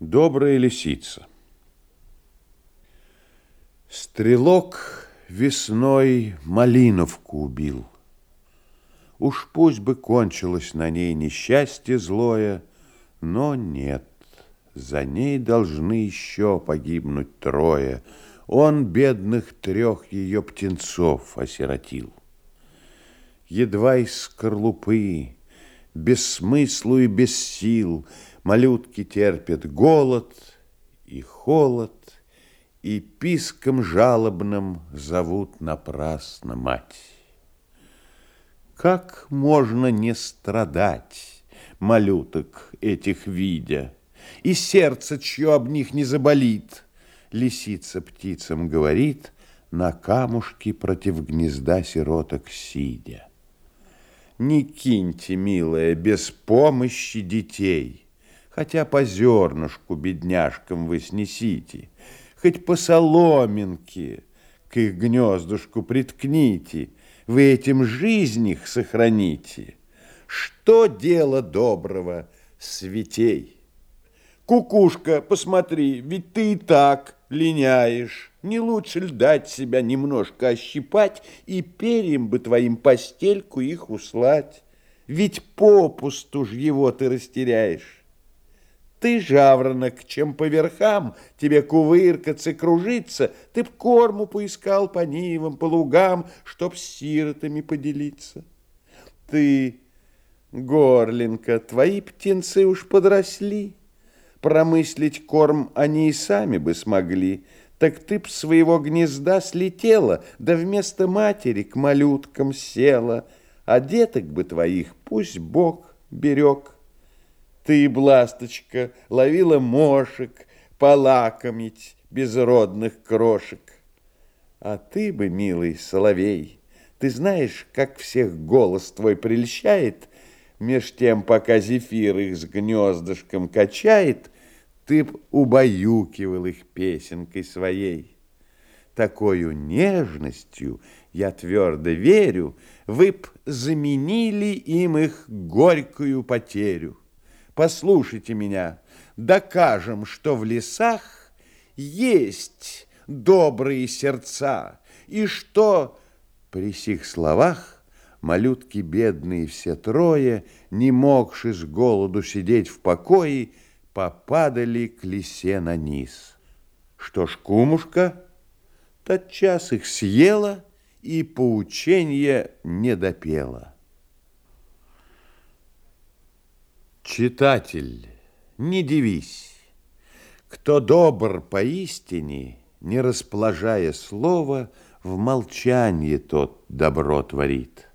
Добрая лисица. Стрелок весной малиновку убил. Уж пусть бы кончилось на ней несчастье злое, но нет, за ней должны еще погибнуть трое. Он бедных трех ее птенцов осиротил. Едва из скорлупы, без смыслу и без сил, Малютки терпят голод и холод, И писком жалобным зовут напрасно мать. Как можно не страдать, малюток этих видя, И сердце, чье об них не заболит? Лисица птицам говорит, На камушке против гнезда сироток сидя. Не киньте, милая, без помощи детей, Хотя по зернышку бедняжкам вы снесите, Хоть по соломинке к их гнездушку приткните, Вы этим жизнь их сохраните. Что дело доброго светей? Кукушка, посмотри, ведь ты и так линяешь. Не лучше ли дать себя немножко ощипать И перьям бы твоим постельку их услать? Ведь попусту ж его ты растеряешь. Ты, жаворонок, чем по верхам тебе кувыркаться, кружиться, Ты б корму поискал по нивам, по лугам, Чтоб с сиротами поделиться. Ты, горлинка, твои птенцы уж подросли, Промыслить корм они и сами бы смогли, Так ты б своего гнезда слетела, Да вместо матери к малюткам села, А деток бы твоих пусть Бог берег. Ты, бласточка, ловила мошек, Полакомить безродных крошек. А ты бы, милый соловей, Ты знаешь, как всех голос твой прельщает, Меж тем, пока зефир их с гнездышком качает, Ты б убаюкивал их песенкой своей. Такою нежностью, я твердо верю, Вы б заменили им их горькую потерю. Послушайте меня, докажем, что в лесах Есть добрые сердца, и что при сих словах малютки бедные все трое, не могши с голоду сидеть в покое, попадали к лисе на низ. Что ж, кумушка тотчас их съела и поученье не допела. Читатель, не дивись, кто добр поистине, не расположая слова, в молчании тот добро творит.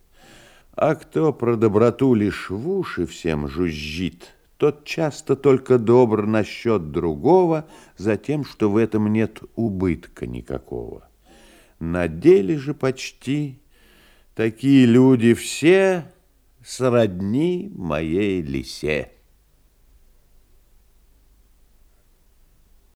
А кто про доброту лишь в уши всем жужжит, тот часто только добр насчет другого, за тем, что в этом нет убытка никакого. На деле же почти такие люди все сродни моей лисе.